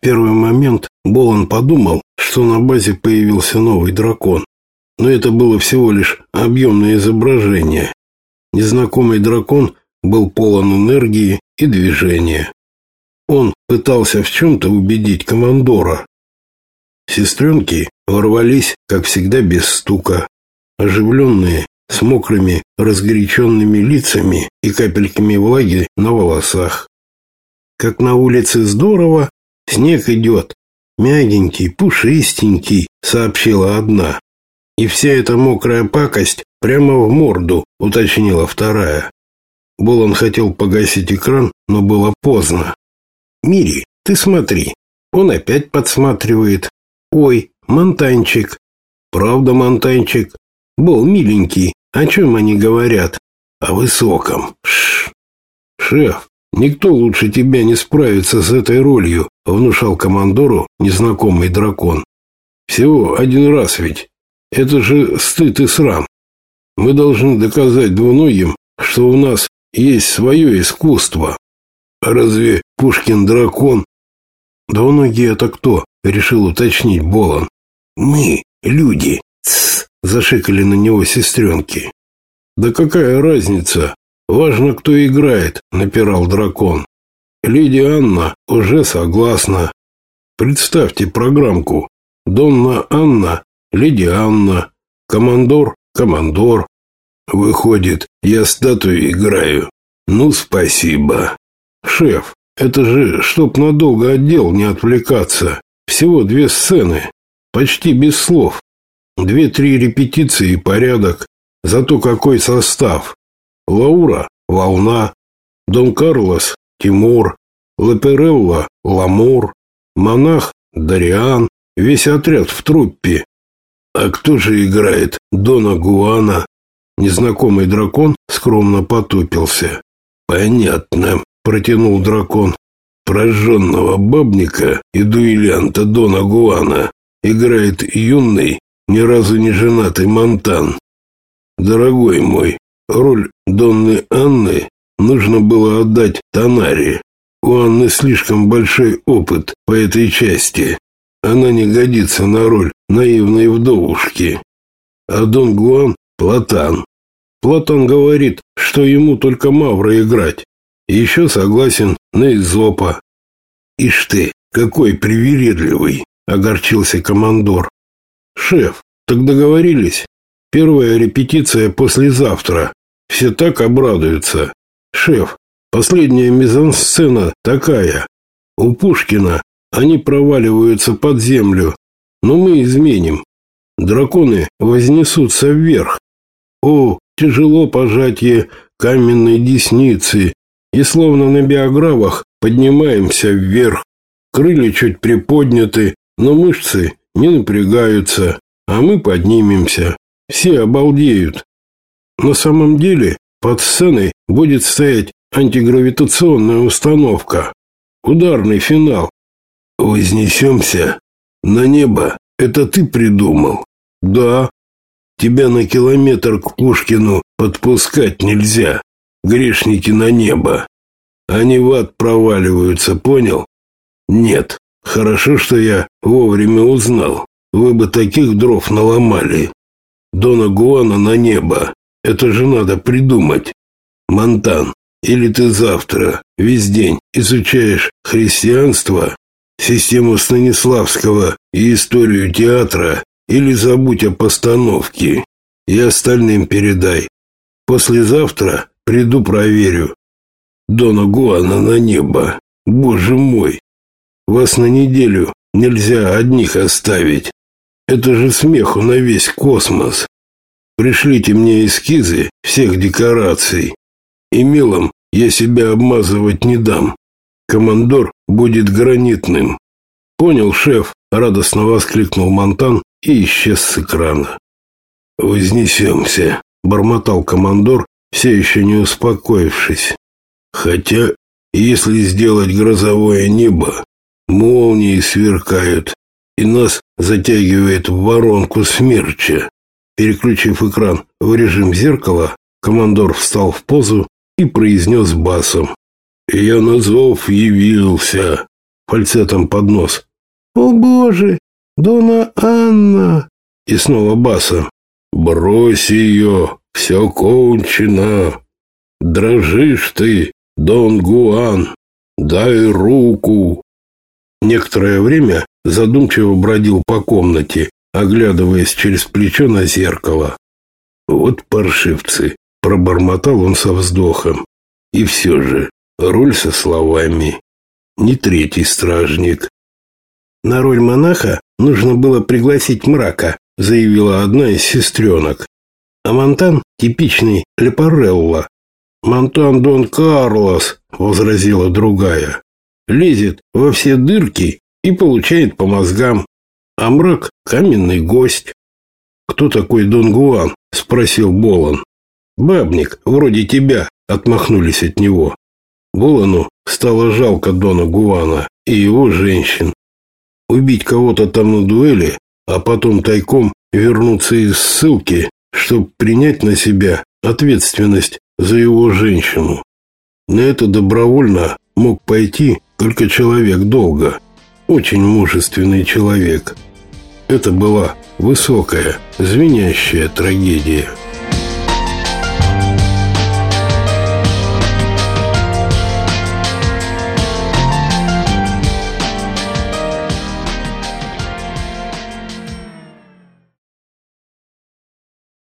Первый момент Болон подумал, что на базе появился новый дракон. Но это было всего лишь объемное изображение. Незнакомый дракон был полон энергии и движения. Он пытался в чем-то убедить командора. Сестренки ворвались, как всегда, без стука. Оживленные, с мокрыми, разгоряченными лицами и капельками влаги на волосах. Как на улице здорово, снег идет, мягенький, пушистенький, сообщила одна. И вся эта мокрая пакость прямо в морду, уточнила вторая. Болон хотел погасить экран, но было поздно. Мири, ты смотри, он опять подсматривает. Ой, Монтанчик. Правда, Монтанчик? Был миленький. О чем они говорят? О высоком. Шш. Шеф, никто лучше тебя не справится с этой ролью, внушал командору незнакомый дракон. Всего один раз ведь. Это же стыд и срам. Мы должны доказать двуногим, что у нас есть свое искусство. Разве Пушкин дракон? Двуногий это кто? Решил уточнить Болон. Мы, люди. Зашикали на него сестренки. Да какая разница? Важно, кто играет, напирал дракон. Леди Анна уже согласна. Представьте программку. Донна Анна, леди Анна, командор, командор, Выходит, я статую играю. Ну, спасибо. Шеф, это же чтоб надолго от дел не отвлекаться. Всего две сцены, почти без слов. Две-три репетиции и порядок. Зато какой состав. Лаура – Волна, Дон Карлос – Тимур, Лаперелла – Ламур, Монах – Дариан, весь отряд в труппе. А кто же играет Дона Гуана? Незнакомый дракон скромно потупился. «Понятно», — протянул дракон. «Прожженного бабника и дуэлянта Дона Гуана играет юный, ни разу не женатый Монтан. Дорогой мой, роль Донны Анны нужно было отдать Танаре. У Анны слишком большой опыт по этой части. Она не годится на роль наивной вдовушки. А Дон Гуан Платан. Платон говорит, что ему только Мавра играть. Еще согласен на Изопа. Ишь ты, какой привередливый, огорчился командор. Шеф, так договорились. Первая репетиция послезавтра. Все так обрадуются. Шеф, последняя мизансцена такая. У Пушкина они проваливаются под землю, но мы изменим. Драконы вознесутся вверх. О, тяжело пожатие каменной десницы, и словно на биографах поднимаемся вверх. Крылья чуть приподняты, но мышцы не напрягаются, а мы поднимемся. Все обалдеют. На самом деле под сценой будет стоять антигравитационная установка. Ударный финал. Вознесемся на небо. Это ты придумал? Да, Тебя на километр к Пушкину подпускать нельзя. Грешники на небо. Они в ад проваливаются, понял? Нет. Хорошо, что я вовремя узнал. Вы бы таких дров наломали. Дона Гуана на небо. Это же надо придумать. Монтан, или ты завтра весь день изучаешь христианство, систему Станиславского и историю театра, или забудь о постановке и остальным передай. Послезавтра приду проверю. Дона Гуана на небо. Боже мой! Вас на неделю нельзя одних оставить. Это же смеху на весь космос. Пришлите мне эскизы всех декораций. И мелом я себя обмазывать не дам. Командор будет гранитным. Понял, шеф, радостно воскликнул Монтан и исчез с экрана. «Вознесемся», — бормотал командор, все еще не успокоившись. «Хотя, если сделать грозовое небо, молнии сверкают, и нас затягивает в воронку смерча». Переключив экран в режим зеркала, командор встал в позу и произнес басом. «Я на зов явился. фальцетом под нос. «О боже, Дона Анна!» И снова басом. «Брось ее, все кончено! Дрожишь ты, Дон Гуан, дай руку!» Некоторое время задумчиво бродил по комнате, оглядываясь через плечо на зеркало. «Вот паршивцы!» – пробормотал он со вздохом. «И все же, роль со словами. Не третий стражник». «На роль монаха нужно было пригласить мрака», – заявила одна из сестренок. «А Монтан – типичный Лепарелло». «Монтан Дон Карлос», – возразила другая. «Лезет во все дырки и получает по мозгам, а мрак – каменный гость». «Кто такой Дон Гуан?» – спросил Болон. «Бабник, вроде тебя», – отмахнулись от него. Болону стало жалко Дона Гуана и его женщин. Убить кого-то там на дуэли, а потом тайком вернуться из ссылки, чтобы принять на себя ответственность за его женщину. На это добровольно мог пойти только человек долго, очень мужественный человек. Это была высокая, звенящая трагедия.